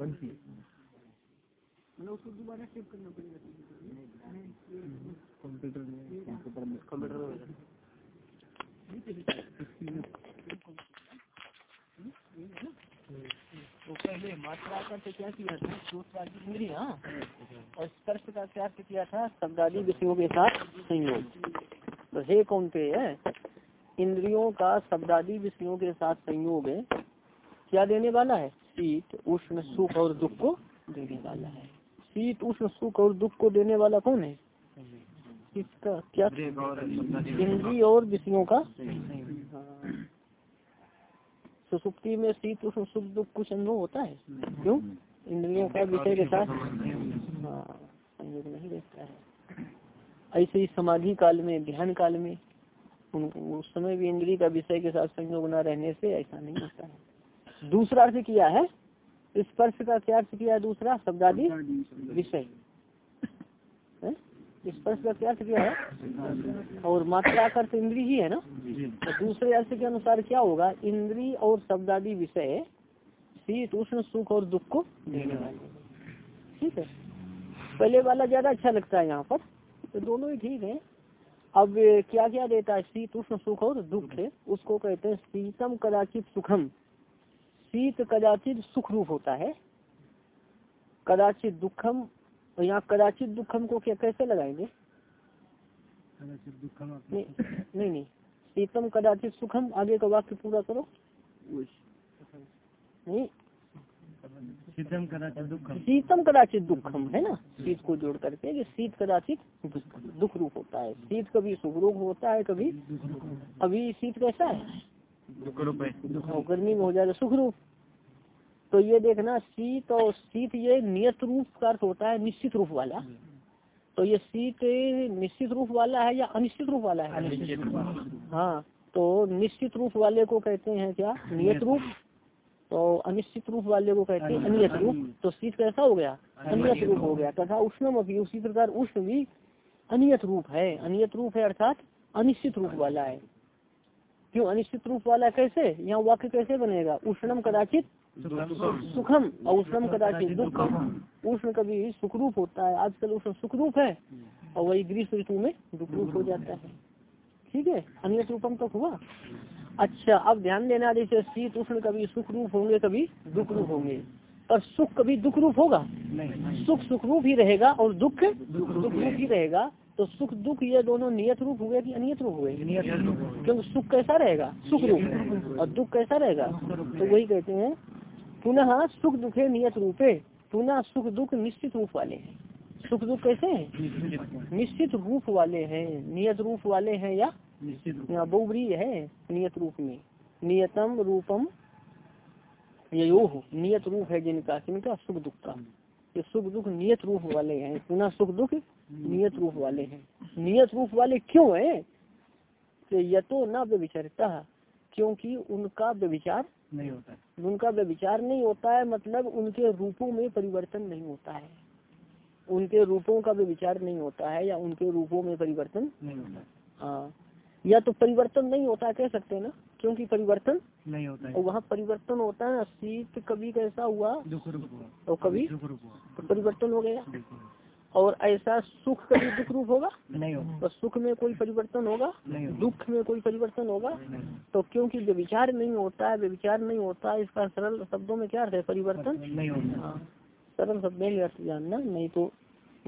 मतलब उसको दोबारा सेव करना पड़ेगा कंप्यूटर में। कंप्यूटर में तो पहले मात्रा का तो क्या किया था? दूसरा इंद्रिया और स्पर्श का क्या किया था? शब्दादी विषयों के साथ संयोग। तो हे कौन पे है? इंद्रियों का शब्दादी विषयों के साथ संयोग है। क्या देने वाला है? शीत उष्ण सुख और दुख को देने वाला है। शीत उष्ण सुख और दुख को देने वाला कौन है? इसका क्या? इंद्री और विषयों का। सुसुप्ति में शीत उष्ण सुख दुख कुछ अनुभव होता है? क्यों? इंद्रियों का विषय के साथ। हाँ नहीं रहता है। ऐसे ही समाधि काल में, ध्यान काल में उस समय भी इंद्रिय का विषय के साथ संयोग न रहने से ऐसा नहीं होता है। दूसरा अर्थ किया है? स्पर्श का क्या अर्थ किया है दूसरा? शब्दादि विषय। स्पर्श का क्या अर्थ क्या है? और मात्रा का अर्थ इंद्री ही है ना? तो दूसरे अर्थ के अनुसार क्या होगा? इंद्री और शब्दादि विषय शीत उष्ण सुख और दुख को देने वाले। ठीक है? पहले वाला ज़्यादा अच्छा लगता है यहाँ पर। तो दोनों ही ठीक है। अब क्या क्या देता है? शीत उष्ण सुख और दुख उसको कहते हैं शीतम कदाचित सुखम। शीत कदाचित सुख रूप होता है। कदाचित दुखम तो यहाँ कदाचित दुखम को क्या कैसे लगाएँगे? नहीं नहीं नहीं। शीतम कदाचित सुखम आगे का वाक्य पूरा करो। नहीं। शीतम कदाचित दुखम। शीतम कदाचित दुखम है ना? शीत को जोड़ करके कि शीत कदाचित दुख रूप होता है। शीत कभी सुख रूप होता है कभी अभी शीत कैसा है? दुख रूप है। गर्मी में हो जाएगा सुख रूप तो ये देखना शीत और शीत ये नियत रूप का अर्थ होता है निश्चित रूप वाला। तो ये शीत निश्चित रूप वाला है या अनिश्चित रूप वाला है? हाँ तो निश्चित रूप वाले को कहते हैं क्या? नियत रूप। तो अनिश्चित रूप वाले को कहते हैं अनियत रूप। तो शीत कैसा हो गया? अनियत रूप हो गया। तथा उष्णम अभी उसी प्रकार उष्ण भी अनियत रूप है। अनियत रूप है अर्थात अनिश्चित रूप वाला है। क्यों? अनिश्चित रूप वाला कैसे? यहाँ वाक्य कैसे बनेगा? उष्णम कदाचित सुखम। और उष्णम कदाचित दुखम। उष्ण कभी सुखरूप होता है। आजकल उष्ण सुखरूप है। और वही ग्रीष्म ऋतु में दुखरूप हो जाता है। ठीक है? अन्य रूपम तक हुआ? अच्छा अब ध्यान देना जैसे शीत उष्ण कभी सुख रूप होंगे कभी दुख रूप होंगे। पर सुख कभी दुख रूप होगा? नहीं सुख सुख रूप ही रहेगा और दुख दुख रूप ही रहेगा। तो सुख दुख ये दोनों नियत रूप हुए कि अनियत रूप हुए? क्योंकि सुख कैसा रहेगा? सुख रूप। और दुख कैसा रहेगा? तो वही कहते हैं पुनः सुख दुखे नियत रूपे पुनः सुख दुख निश्चित रूप वाले हैं। सुख दुख कैसे हैं? निश्चित रूप वाले हैं। नियत रूप वाले हैं या? यहाँ बहुबरी है नियत रूप में। नियतम रूपम ये नियत रूप है जिनका किनका? सुख दुख का। ये सुख दुख नियत रूप वाले हैं। पुनः सुख दुख नियत रूप वाले हैं। नियत रूप वाले क्यों है? तो ये तो न व्यविचरता क्योंकि उनका व्यविचार नहीं होता है। उनका व्यविचार नहीं होता है मतलब उनके रूपों में परिवर्तन नहीं होता है। उनके रूपों का व्यविचार नहीं होता है या उनके रूपों में परिवर्तन नहीं होता हाँ। या तो परिवर्तन नहीं होता कह सकते ना क्योंकि परिवर्तन नहीं होता है। और वहाँ परिवर्तन होता है शीत कभी कैसा हुआ? दुख रूप हुआ। और कभी दुख रूप हुआ। तो परिवर्तन हो गया। और ऐसा सुख कभी दुख रूप होगा? नहीं होगा। तो सुख में कोई परिवर्तन होगा? नहीं दुख में कोई परिवर्तन होगा? तो क्योंकि व्यविचार नहीं होता है व्यविचार नहीं होता है इसका सरल शब्दों में क्या अर्थ है? परिवर्तन? नहीं होगा। हाँ सरल शब्दों में अर्थ जानना नहीं तो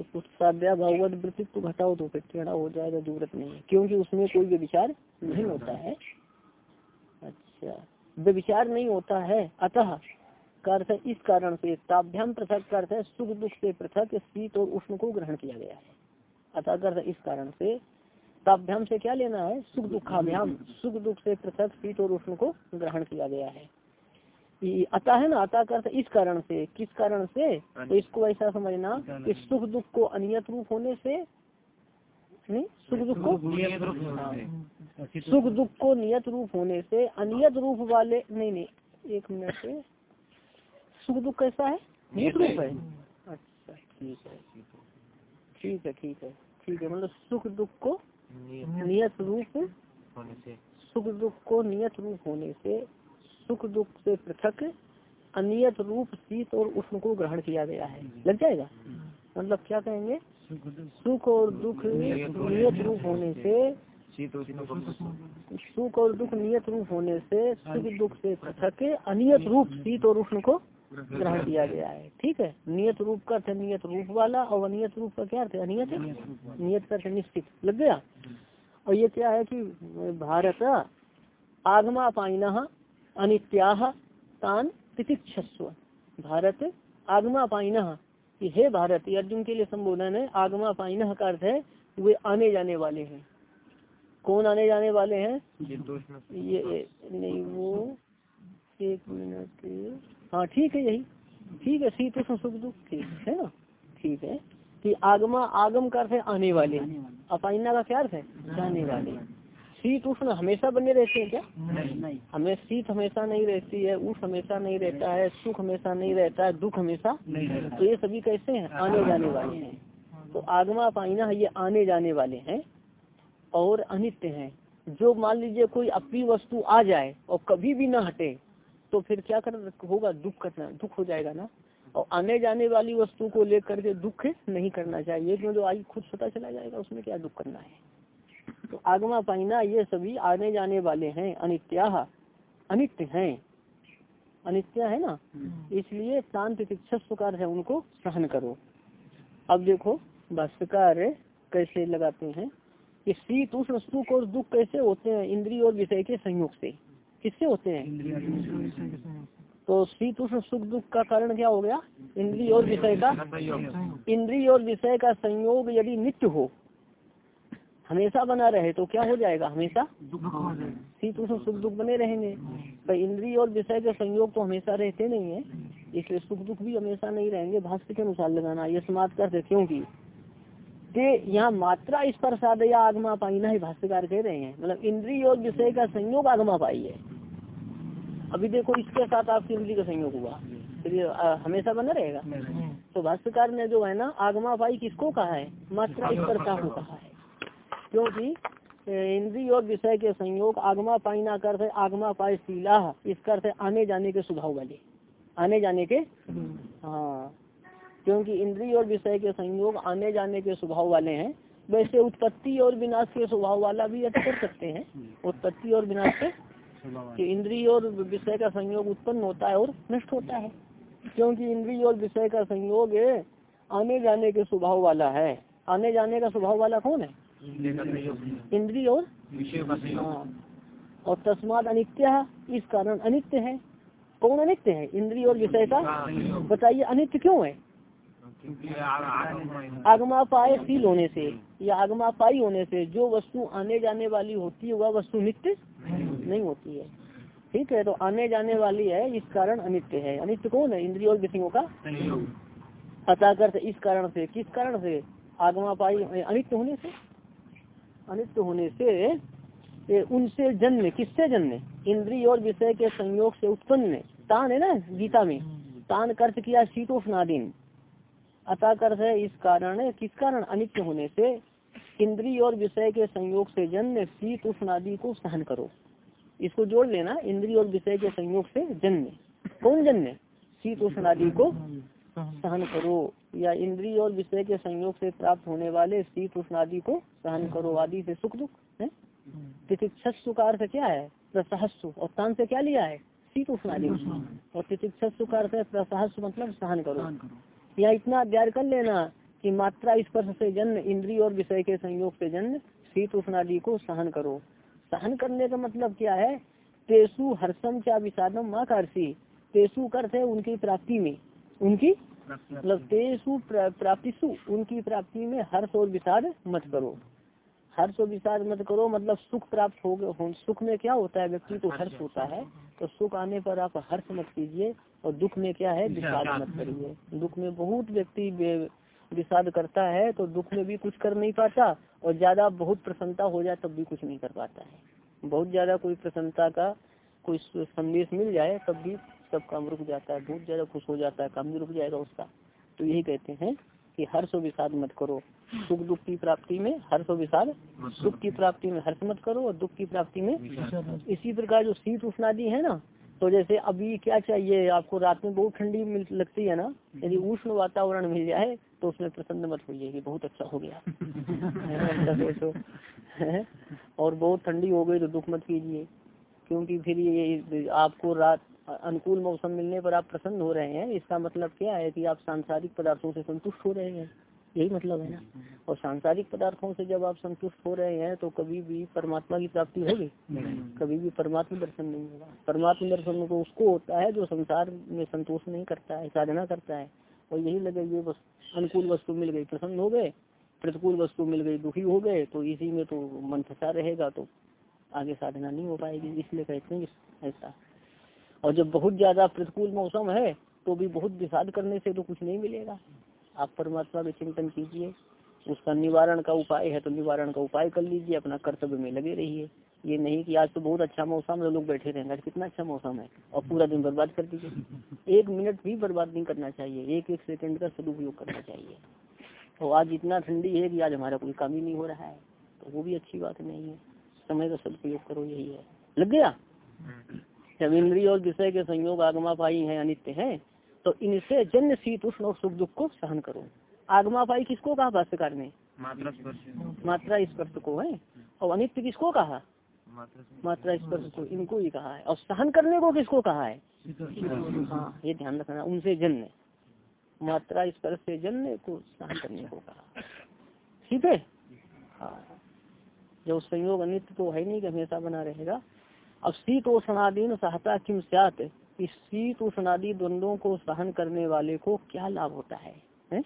साध्या भागवत वृत्तित्व घटाओ तो फिर टेढ़ा हो जाएगा, ज़रूरत नहीं है। क्योंकि उसमें कोई व्यविचार नहीं होता है। अच्छा। व्यविचार नहीं होता है। अतः का अर्थ इस कारण से ताभ्याम पृथक का अर्थ है, सुख दुख से पृथक, शीत और उष्ण को ग्रहण किया गया है। अतः का इस कारण से ताभ्याम से क्या लेना है? सुख दुखाभ्याम। सुख दुख से पृथक, शीत और उष्ण को ग्रहण किया गया है। अतः है ना अतः का अर्थ इस कारण से किस कारण से? तो इसको ऐसा समझना कि सुख दुख को अनियत रूप होने से नहीं? सुख दुख को? हाँ। सुख दुख को नियत रूप होने से अनियत रूप वाले नहीं नहीं एक मिनट से। सुख दुख कैसा है? नियत रूप है। अच्छा ठीक है ठीक है ठीक है ठीक है मतलब सुख दुख को नियत रूप होने से। सुख दुख को नियत रूप होने से सुख दुख से पृथक अनियत रूप शीत और उष्ण को ग्रहण किया गया है। लग जाएगा? मतलब क्या कहेंगे? सुख और दुख नियत रूप होने से सुख और दुख नियत रूप होने से सुख दुख से पृथक अनियत रूप शीत और उष्ण को ग्रहण किया गया है। ठीक है? नियत रूप का अर्थ नियत रूप वाला और अनियत रूप का क्या अर्थ अनियत नियत का अर्थ निश्चित। लग गया? और ये क्या है कि भारत आगमा पाइना अनित्या तान तितिक्षस्व भारत आगमा पाइना कि हे भारत ये अर्जुन के लिए संबोधन है आगमा पाइना का अर्थ है वे आने जाने वाले हैं। कौन आने जाने वाले हैं? ये नहीं वो एक मिनट। हाँ ठीक है यही। ठीक है शीत सुख दुख ठीक है ना? ठीक है। कि आगमा आगम का अर्थ है आने वाले। अपाइना का क्या अर्थ है? जाने वाले। शीत उष्ण हमेशा बने रहते हैं क्या? नहीं हमें शीत हमेशा नहीं रहती है उष्ण हमेशा नहीं रहता है सुख हमेशा नहीं रहता है दुख हमेशा तो ये सभी कैसे हैं? आने जाने वाले हैं। तो आगमा पाइना ये आने जाने वाले हैं और अनित्य हैं। जो मान लीजिए कोई अपनी वस्तु आ जाए और कभी भी ना हटे तो फिर क्या कर होगा? दुख करना दुख हो जाएगा ना? और आने जाने वाली वस्तु को लेकर के दुख नहीं करना चाहिए क्यों जो आज खुद पता चला जाएगा उसमें क्या दुख करना है? तो आगमा पाइना ये सभी आने जाने वाले हैं अनित्या अनित्य हैं। अनित्य है ना? इसलिए शांति प्रकार है उनको सहन करो। अब देखो भाष्यकार कैसे लगाते हैं कि शीत उष्ण सुख और दुख कैसे होते हैं इंद्रिय और विषय के संयोग से। किससे होते हैं? तो शीत उष्ण सुख दुख का कारण क्या हो गया? इंद्रिय और विषय का इंद्रिय और विषय का संयोग यदि नित्य हो हमेशा बना रहे तो क्या हो जाएगा हमेशा? शीत उष्ण सुख दुख बने रहेंगे। तो इंद्रिय और विषय के संयोग तो हमेशा रहते नहीं है इसलिए सुख दुख भी हमेशा नहीं रहेंगे। भाष्य के अनुसार लगाना ये समाप्त कर क्योंकि के यहाँ मात्रा इस पर सादया आगमा पाई ना ही भाष्यकार कह रहे हैं। मतलब इंद्रिय और विषय का संयोग आगमा पाई है। अभी देखो इसके साथ आपकी इंद्रिय का संयोग हुआ। फिर ये, हमेशा बना रहेगा? तो भाष्यकार ने जो है ना आगमा पाई किसको कहा है? मात्रा इस पर को कहा है। क्योंकि इंद्रिय और विषय के संयोग आगमा पाई ना कर है आगमा पाई शीला इसका अर्थ है आने जाने के स्वभाव वाले। आने जाने के? हाँ। क्योंकि इंद्रिय और विषय के संयोग आने जाने के स्वभाव वाले हैं। वैसे उत्पत्ति और विनाश के स्वभाव वाला भी अर्थ कर सकते हैं। उत्पत्ति और विनाश के कि इंद्रिय और विषय का संयोग उत्पन्न होता है और नष्ट होता है। क्योंकि इंद्रिय और विषय का संयोग आने जाने के स्वभाव वाला है। आने जाने का स्वभाव वाला कौन है? इंद्रिय और हाँ। और तस्माद अनित्य इस कारण अनित्य है। कौन अनित्य है? इंद्रिय और विषय का? बताइए अनित्य क्यों है? आगमा पाए सील होने से या आगमा पाई होने से जो वस्तु आने जाने वाली होती है वह वस्तु नित्य नहीं होती। है। ठीक है तो आने जाने वाली है इस कारण अनित्य है। अनित्य कौन है? इंद्रिय और विषयों का? अतः इस कारण से किस कारण से? आगमा पाई अनित्य होने से? अनित्य होने से उनसे जन्म, किससे जन्म? इंद्रिय और विषय के संयोग से उत्पन्न तान है ना, गीता में? तान कर्त किया, शीतोष्णादीन। अतः कर्थ है, इस कारण किस कारण? अनित्य होने से इंद्रिय और विषय के संयोग से जन्म शीत उष्णादि को सहन करो। इसको जोड़ लेना, इंद्रिय और विषय के संयोग से जन्म। कौन जन्म? शीत उष्णादि को सहन करो या इंद्रिय और विषय के संयोग से प्राप्त होने वाले शीत उष्णादि को सहन करो आदि से सुख दुख है? तितिक्षस्व का अर्थ क्या है? प्रसहस्व और तान से क्या लिया है? शीत उष्णादि और तितिक्षस्व का अर्थ है प्रसहस्व मतलब सहन करो। या इतना अध्ययन कर लेना कि मात्रा स्पर्श से जन्म इंद्रिय और विषय के संयोग से जन्म शीत उष्णादि को सहन करो। सहन करने का मतलब क्या है? तेसु हर्षम क्या विषादम माँ कार्सी। तेसु है उनकी प्राप्ति में। उनकी मतलब तेसु प्राप्तिसु उनकी प्राप्ति में हर्ष और विषाद मत करो। हर्ष और विषाद मत करो मतलब सुख प्राप्त हो, हो सुख में क्या होता है व्यक्ति को हर्ष होता है तो सुख आने पर आप हर्ष मत कीजिए और दुख में क्या है विषाद। मत करिए। दुख में बहुत व्यक्ति विषाद करता है तो दुख में भी कुछ कर नहीं पाता और ज़्यादा बहुत प्रसन्नता हो जाए तब भी कुछ नहीं कर पाता है। बहुत ज़्यादा कोई प्रसन्नता का कोई संदेश मिल जाए तब भी सब काम रुक जाता है बहुत ज़्यादा खुश हो जाता है काम भी रुक जाएगा उसका। तो यही कहते हैं कि हर्ष विषाद मत करो। सुख दुख की प्राप्ति में हर्ष विषाद सुख की प्राप्ति में हर्ष मत करो और दुख की प्राप्ति में इसी प्रकार जो शीत उष्णादि है ना तो जैसे अभी क्या चाहिए आपको रात में बहुत ठंडी मिल लगती है ना यदि उष्ण वातावरण मिल जाए तो उसमें प्रसन्न मत होइए कि बहुत अच्छा हो गया। सोचो। और बहुत ठंडी हो गई तो दुख मत कीजिए क्योंकि फिर ये आपको रात अनुकूल मौसम मिलने पर आप प्रसन्न हो रहे हैं, इसका मतलब क्या है कि आप सांसारिक पदार्थों से संतुष्ट हो रहे हैं? यही मतलब है ना? और सांसारिक पदार्थों से जब आप संतुष्ट हो रहे हैं तो कभी भी परमात्मा की प्राप्ति होगी? कभी भी परमात्मा दर्शन नहीं होगा। परमात्मा दर्शन तो उसको होता है जो संसार में संतोष नहीं करता है, साधना करता है। और यही लगे ये बस, अनुकूल वस्तु मिल गई, प्रसन्न हो गए, प्रतिकूल वस्तु मिल गई, दुखी हो गए तो इसी में तो मन फंसा रहेगा तो आगे साधना नहीं हो पाएगी, इसलिए कहते हैं ऐसा। और जब बहुत ज़्यादा प्रतिकूल मौसम है तो भी बहुत विषाद करने से तो कुछ नहीं मिलेगा। आप परमात्मा का चिंतन कीजिए। उसका निवारण का उपाय है तो निवारण का उपाय कर लीजिए, अपना कर्तव्य में लगे रहिए। ये नहीं कि आज तो बहुत अच्छा मौसम है, लोग बैठे रहेंगे कितना अच्छा मौसम है। और पूरा दिन बर्बाद कर दीजिए। एक मिनट भी बर्बाद नहीं करना चाहिए, एक एक सेकंड का सदुपयोग करना चाहिए। तो आज इतना ठंडी है कि आज हमारा कोई काम ही नहीं हो रहा है। तो वो भी अच्छी बात नहीं है। समय का सदुपयोग करो, यही है। लग गया? जब इंद्रिय और विषय के संयोग आगमा पाई है अनित्य है तो इनसे जन्य शीत उष्ण और सुख दुख को सहन करो। आगमा पाई किसको कहा भाष्यकार ने? मात्रा स्पर्श। को है। और अनित्य किसको कहा? मात्रा स्पर्श। को इनको ही कहा है। और सहन करने को किसको कहा है? हाँ ये ध्यान रखना उनसे जन्य। मात्रा स्पर्श से जन्य को सहन करने को कहा। ठीक है? हाँ। जो संयोग अनित्य तो है नहीं कि हमेशा बना रहेगा अब शीतोषणादीन सहता किम सात इस शीतोषणादि द्वंद्वों को सहन करने वाले को क्या लाभ होता है, है?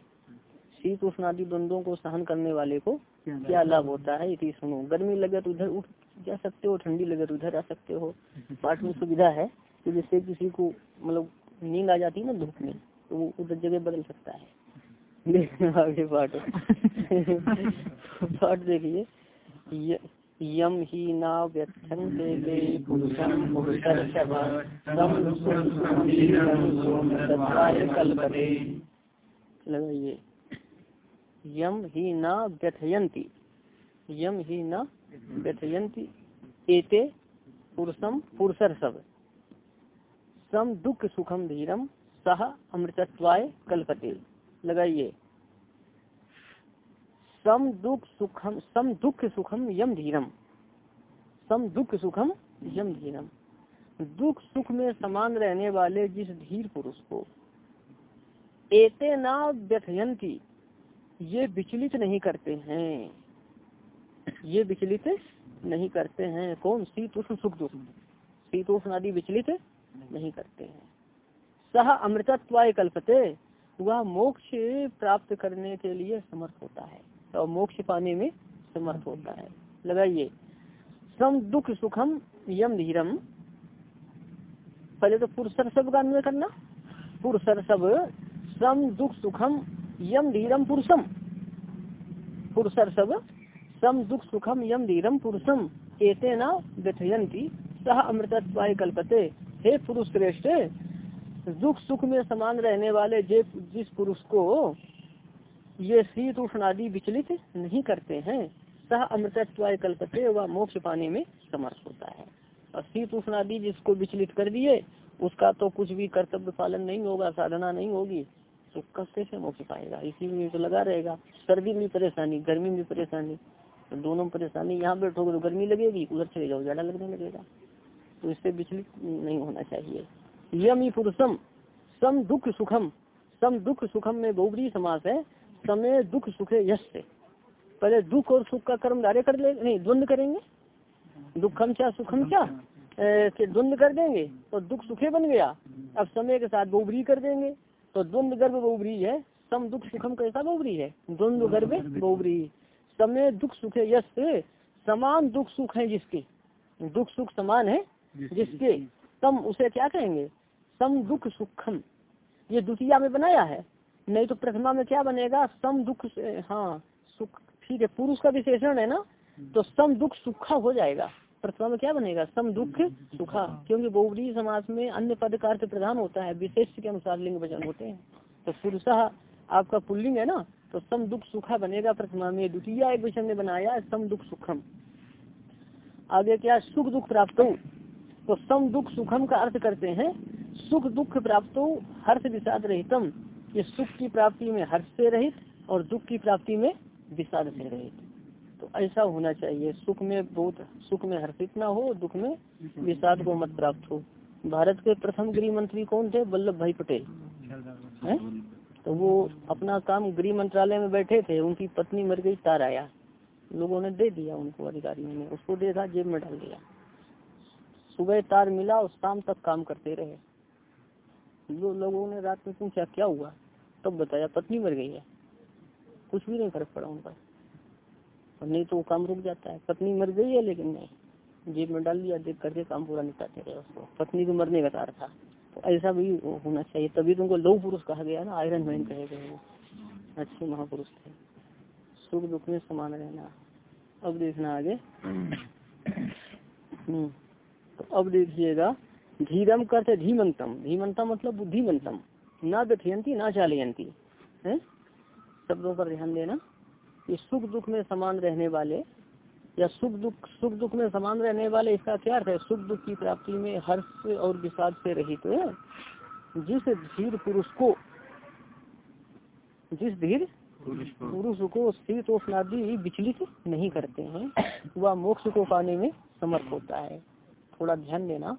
शीत उष्णादि द्वंद्वों को सहन करने वाले को क्या लाभ होता है? इति सुनो। गर्मी लगे तो उधर उठ जा सकते हो ठंडी लगे तो उधर आ सकते हो। पाठ में सुविधा है कि जिससे किसी को मतलब नींद आ जाती है ना धूप में तो वो उधर जगह बदल सकता है। आगे पाठ। पाठ देखिए। यम ही ना व्यथंते लगाइए यम ही न व्यथयंती यम ही न व्यथयंती एते पुरुषम पुरुषर सब सम दुख सुखम धीरम सह अमृतत्वाय कल्पते। लगाइए सम दुख सुखम, सम दुख सुखम यम धीरम। सम दुख सुखम यम धीरम। दुख सुख में समान रहने वाले जिस धीर पुरुष को एते ना व्यथयंती, ये विचलित नहीं करते हैं। ये विचलित नहीं करते हैं। कौन? शीतोष्ण सुख, दुख। शीतोष्ण आदि विचलित नहीं करते हैं। सह अमृतत्वाय कल्पते, वह मोक्ष प्राप्त करने के लिए समर्थ होता है। तो मोक्ष पाने में समर्थ होता है। लगाइए। सम दुख सुखम यम धीरम पहले तो पुरुषर सब का अन्वय करना। पुरुषर सब, सम दुख सुखम यम धीरम पुरुषम। पुरुषर सब, सम दुख सुखम यम धीरम पुरुषम। एते न व्यथयंती सह अमृतत्वाय कल्पते। हे पुरुष श्रेष्ठ, दुख सुख में समान रहने वाले जे जिस पुरुष को ये शीत उष्ण आदि विचलित नहीं करते हैं। सह अमृतत्वाय कल्पते व मोक्ष पाने में समर्थ होता है। और शीत उष्ण आदि जिसको विचलित कर दिए, उसका तो कुछ भी कर्तव्य पालन नहीं होगा, साधना नहीं होगी तो कैसे से मोक्ष पाएगा? इसी में तो लगा रहेगा। सर्दी में परेशानी, गर्मी में परेशानी तो दोनों परेशानी। यहाँ बैठोगे तो गर्मी लगेगी, उधर चले जाओ, ज़्यादा लगने लगेगा। तो इससे विचलित नहीं होना चाहिए। यम ही पुरुषम, सम दुख सुखम, सम दुख सुखम में बहुबरी समास है। समय दुख सुखे यश पहले दुख और सुख का कर्म धारे कर ले नहीं द्वंद करेंगे। दुखम क्या सुखम क्या द्वंद कर देंगे तो दुख सुखे बन गया। अब समय के साथ बहुबरी कर देंगे तो द्वंद गर्भ बहुबरी है सम दुख सुखम कैसा बहुबरी है? द्वंद गर्भ बहुबरी। समय दुख सुखे यश समान दुख सुख है जिसके। दुख सुख समान है जिसके। सम उसे क्या कहेंगे? सम दुख सुखम। ये द्वितीय में बनाया है। नहीं तो प्रथमा में क्या बनेगा? सम दुख हाँ सुख, ठीक है, पुरुष का विशेषण है ना? तो सम दुख सुखा हो जाएगा। प्रथमा में क्या बनेगा? सम दुख सुखा। क्योंकि बहुबरी समाज में अन्य पद का अर्थ प्रधान होता है, विशेष के अनुसार लिंग वचन होते हैं। तो पुरुष आपका पुल्लिंग है ना? तो सम दुख सुखा बनेगा प्रथमा में। द्वितीय एक वचन ने बनाया सम दुख सुखम। आगे क्या? सुख दुख प्राप्त हो। तो सम दुख सुखम का अर्थ करते हैं। सुख दुख प्राप्त हो, हर्ष विषाद रहितम। ये सुख की प्राप्ति में हर्ष से रहित और दुख की प्राप्ति में विषाद से रहित। तो ऐसा होना चाहिए, सुख में बहुत, सुख में हर्षित ना हो, दुख में विषाद को मत प्राप्त हो। भारत के प्रथम गृह मंत्री कौन थे? वल्लभ भाई पटेल। हैं? तो वो अपना काम गृह मंत्रालय में बैठे थे, उनकी पत्नी मर गई, तार आया। लोगों ने दे दिया उनको अधिकारियों ने, उसको देखा जेब में डाल दिया। सुबह तार मिला और शाम तक काम करते रहे। जो लोगों ने रात में पूछा क्या हुआ? तब बताया पत्नी मर गई है। कुछ भी नहीं फ़र्क पड़ा उनका पर। नहीं तो वो काम रुक जाता है। पत्नी मर गई है लेकिन नहीं। जेब में डाल दिया देख करके काम पूरा निपटाते रहे उसको। पत्नी को मरने का तार था। तो ऐसा भी होना चाहिए। तभी तुमको लौ पुरुष कहा गया ना आयरन मैन कहे गए वो। अच्छे महापुरुष थे। सुख दुख में समान रहना। अब देखना आगे। हम्म, तो अब देखिएगा धीरम करते धीमंतम धीमंतम मतलब बुद्धिमंतम ना व्यथयंती ना चालयंती है? शब्दों पर ध्यान देना। कि सुख दुख में समान रहने वाले, या सुख दुख सुख दुख में समान रहने वाले, इसका क्या अर्थ है? सुख दुख की प्राप्ति में हर्ष और विषाद से रहित है। जिस धीर पुरुष को, जिस धीर पुरुष को शीतोष्णादि विचलित नहीं करते हैं, वह मोक्ष को पाने में समर्थ होता है। थोड़ा ध्यान देना।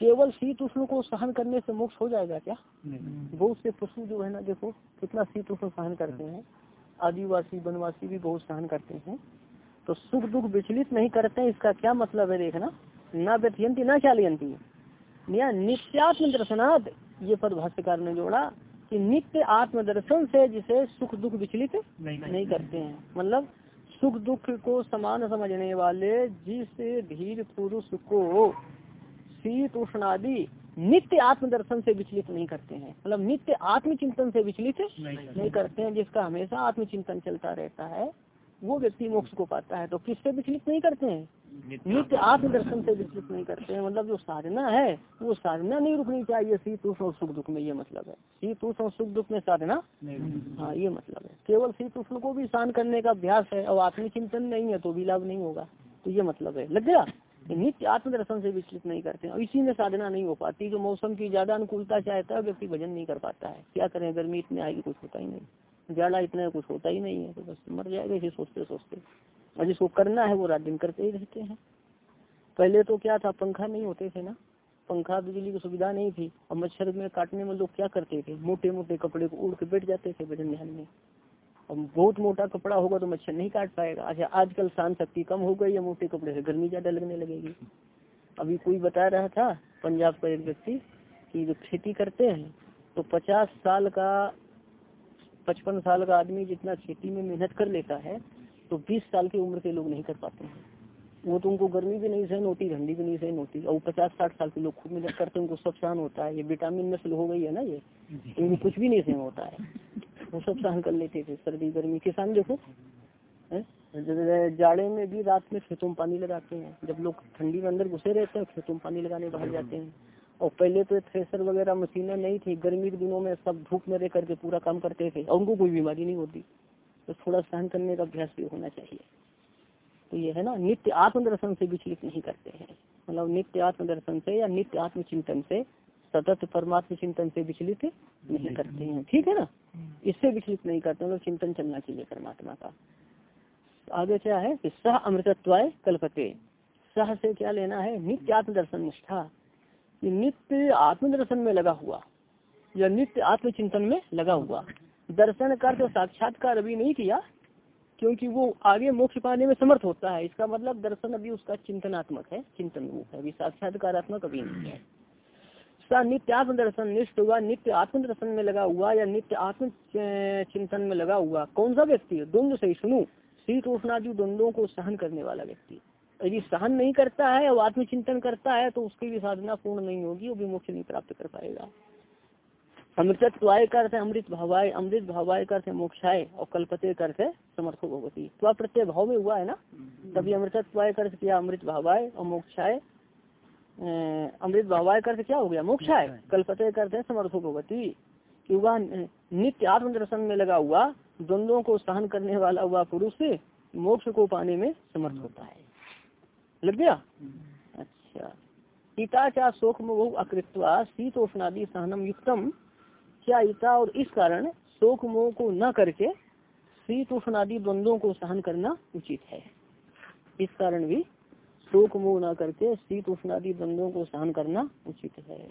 केवल शीत उष्ण को सहन करने से मोक्ष हो जाएगा क्या? बहुत से पशु जो है ना देखो कितना शीत उष्ण सहन करते हैं। आदिवासी वनवासी भी बहुत सहन करते हैं। तो सुख दुख विचलित नहीं करते हैं इसका क्या मतलब है देखना? ना व्यथयंती ना चालयंती या नित्यात्म दर्शनाथ ये पद भाष्यकार ने जोड़ा कि नित्य आत्मदर्शन से जिसे सुख दुख विचलित नहीं करते हैं। मतलब सुख दुख को समान समझने वाले जिस धीर पुरुष को शीत उष्णादि नित्य आत्मदर्शन से विचलित नहीं करते हैं। मतलब नित्य आत्मचिंतन से विचलित नहीं करते हैं जिसका हमेशा आत्मचिंतन चलता रहता है वो व्यक्ति मोक्ष को पाता है। तो किससे विचलित नहीं करते हैं? नित्य आत्मदर्शन से विचलित नहीं करते हैं। मतलब जो साधना है वो साधना नहीं रुकनी चाहिए। शीत उष्ण और सुख दुख में ये मतलब है। शीत उष्ण और सुख दुख में साधना हाँ ये मतलब है। केवल शीत उष्ण को भी शान करने का अभ्यास है। और आत्मचिंतन नहीं है तो भी लाभ नहीं होगा। तो ये मतलब है। लग गया? नित्य आत्मदर्शन से विचलित नहीं करते और इसी में साधना नहीं हो पाती। जो मौसम की ज़्यादा अनुकूलता चाहता है व्यक्ति भजन नहीं कर पाता है। क्या करें? गर्मी इतनी आएगी, कुछ होता ही नहीं। ज़्यादा इतना कुछ होता ही नहीं है। तो बस मर जाएगा, इसे सोचते सोचते। और जिसको करना है, वो रात दिन करते ही रहते हैं। पहले तो क्या था? पंखा नहीं होते थे ना। पंखा, बिजली की सुविधा नहीं थी। और मच्छर में काटने में लोग क्या करते थे? मोटे मोटे कपड़े को उड़ के बैठ जाते थे भजन ध्यान में। बहुत मोटा कपड़ा होगा तो मच्छर नहीं काट पाएगा। अच्छा आजकल शान शक्ति कम हो गई है मोटे कपड़े से। गर्मी ज़्यादा लगने लगेगी। अभी कोई बता रहा था, पंजाब का एक व्यक्ति, कि जो खेती करते हैं तो पचास साल का, पचपन साल का आदमी जितना खेती में मेहनत कर लेता है तो बीस साल की उम्र के लोग नहीं कर पाते हैं। वो तो उनको गर्मी भी नहीं सहन होती, ठंडी भी नहीं सहन होती। और पचास साठ साल के लोग खूब मेहनत करते हैं, उनको सब सहन होता है। ये विटामिन नस्ल हो गई है ना ये इनको कुछ भी नहीं सहन होता है। वो सब सहन कर लेते थे सर्दी गर्मी। किसान देखो जाड़े में भी रात में खेतों में पानी लगाते हैं। जब लोग ठंडी में अंदर घुसे रहते हैं खेतों में पानी लगाने बाहर जाते हैं। और पहले तो थ्रेसर वगैरह मशीनें नहीं थी। गर्मी के दिनों में सब धूप में रह करके पूरा काम करते थे। और उनको कोई बीमारी नहीं होती। तो थोड़ा सहन करने का अभ्यास भी होना चाहिए। तो ये है ना नित्य आत्मदर्शन से विचलित नहीं करते हैं। मतलब नित्य आत्मदर्शन से या नित्य आत्मचिंतन से सतत परमात्म चिंतन से विचलित नहीं करते। हैं। ठीक है ना? इससे विचलित नहीं करते मतलब चिंतन चलना चाहिए परमात्मा का। आगे क्या है कि सह अमृतत्वाय कल्पते। सह से क्या लेना है? नित्य आत्मदर्शन निष्ठा। नित्य आत्मदर्शन में लगा हुआ, या नित्य आत्मचिंतन में लगा हुआ। दर्शन कर तो साक्षात्कार अभी नहीं किया, क्योंकि वो आगे मोक्ष पाने में समर्थ होता है। इसका मतलब दर्शन अभी उसका चिंतनात्मक है, चिंतन रूप है। अभी साक्षात्कारात्मक अभी नहीं है। सा नित्य आत्म दर्शन निष्ठ हुआ नित्य आत्म दर्शन में लगा हुआ या नित्य आत्म चिंतन में लगा हुआ? कौन सा व्यक्ति द्वंद्व से सुनू। शीत उष्णादि द्वंद्वों को सहन करने वाला व्यक्ति। यदि सहन नहीं करता है और आत्मचिंतन करता है तो उसकी भी साधना पूर्ण नहीं होगी वो भी मोक्ष नहीं प्राप्त कर पाएगा। अमृतत्वाय करते अमृत भावाय अमृत भावाय करते मोक्षाय और कल्पते करते समर्थ भगवती। त्वा प्रत्यय भाव में हुआ है ना? तभी अमृतत्वाय कर किया अमृत भावाय और मोक्षाय अमृत भावाय करते क्या हो गया? मोक्षाय कल्पते करते समर्थ भगवती कि वह नित्य आत्म दर्शन में लगा हुआ द्वंद्वों को सहन करने वाला हुआ पुरुष मोक्ष को पाने में समर्थ होता है। लग गया? अच्छा। इता क्या शोक मोह अकृत्वा शीतोष्णादि सहनम युक्तम? क्या इता और इस कारण शोक मोह को न करके शीतोष्णादि द्वंद्वों को सहन करना उचित है? इस कारण भी शोक मोह न करके, शीत उष्णादि द्वंद्वों को सहन करना उचित है।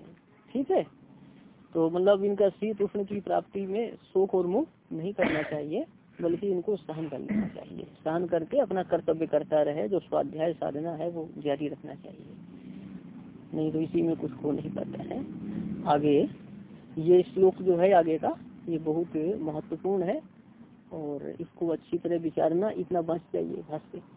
ठीक है? तो मतलब इनका शीत उष्ण की प्राप्ति में शोक और मोह नहीं करना चाहिए, बल्कि इनको सहन कर लेना चाहिए। सहन करके अपना कर्तव्य करता रहे, जो स्वाध्याय साधना है, वो जारी रखना चाहिए। नहीं तो इसी में कुछ हो नहीं पाता है। आगे, ये श्लोक जो है आगे का, ये बहुत महत्वपूर्ण है, और इसको अच्छी तरह विचारना इतना बच चाहिए भाष्य।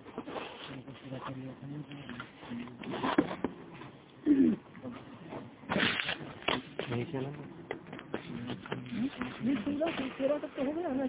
बाँचिए तेरह तक तो हो गया ना